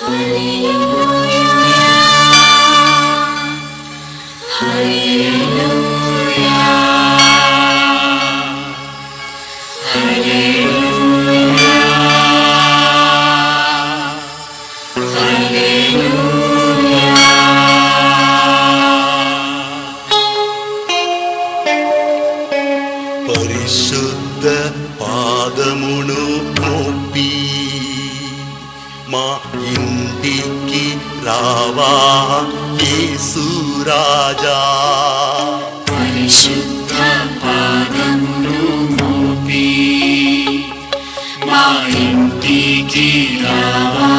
Hallelujah. Hallelujah. మా ఇంటికి రావా యేసురాజా పరిశుద్ధ పాదములు మోపి మా ఇంటికి రావా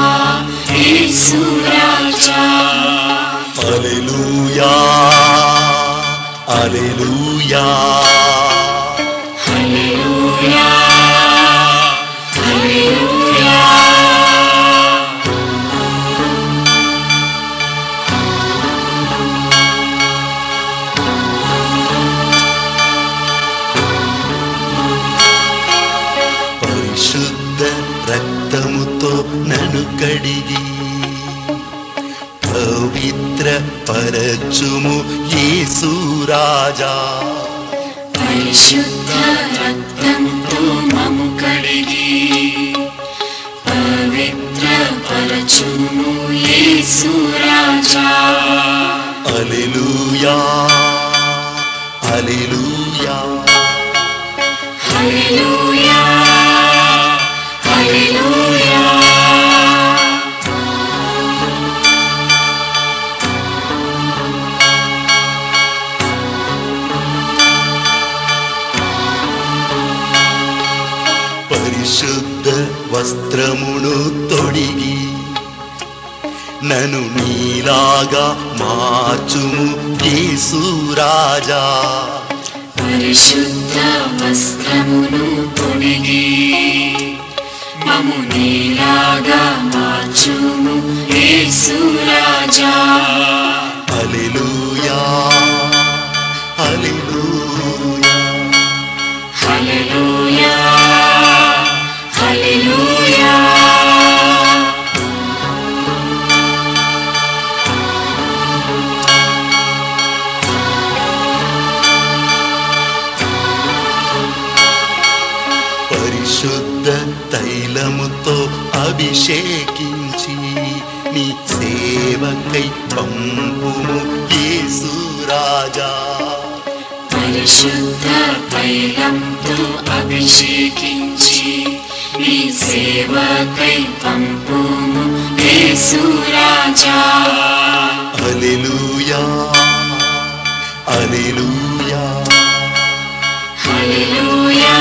యేసురాజా హల్లెలూయా హల్లెలూయా. హల్లెలూయా కడిగి పవిత్ర పరచుము యేసు రాజా పరిశుద్ధ రక్తంతో మము కడిగి పవిత్ర పరచును యేసు రాజా అలెలుయా అలెలుయా హల్లెలూయా హల్లెలూయా పరిశుద్ధ వస్త్రమును తొడిగి నన్ను నీలాగా మార్చుము యేసు రాజా పరిశుద్ధ వస్త్రమును తొడిగి మము నీలాగా మార్చుము యేసు రాజా ेषुतैलं तु अभिषेकिञ्चि। सेवकै अभिषेकिञ्चिसेवकैतम्पु हे सुराजा अनिनुया अनिनुया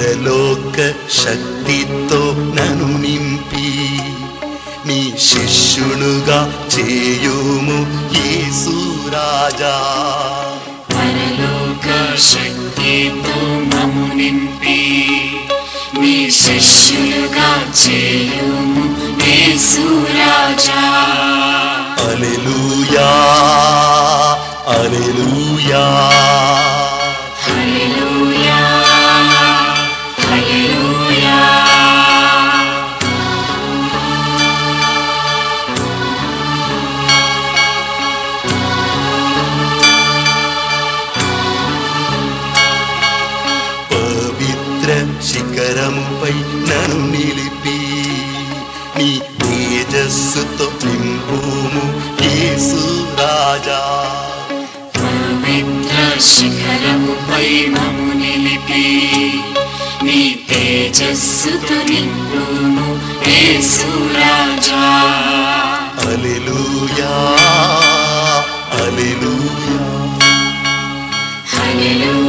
పరలోక శక్తితో నన్ను నింపి నీ శిష్యునుగా చేయుము యేసు రాజా పరలోక శక్తితో మము నింపి నీ శిష్యులుగా చేయుము యేసు రాజా అలెలుయా అలెలుయా శిఖరముపై నన్ను నిలిపి నీ తేజస్సుతో నింపుము యేసు రాజా. పవిత్ర శిఖరముపై మము నిలిపి నీ తేజస్సుతో నింపుము యేసు రాజా. అలెలుయా అలెలుయా హల్లెలూయా.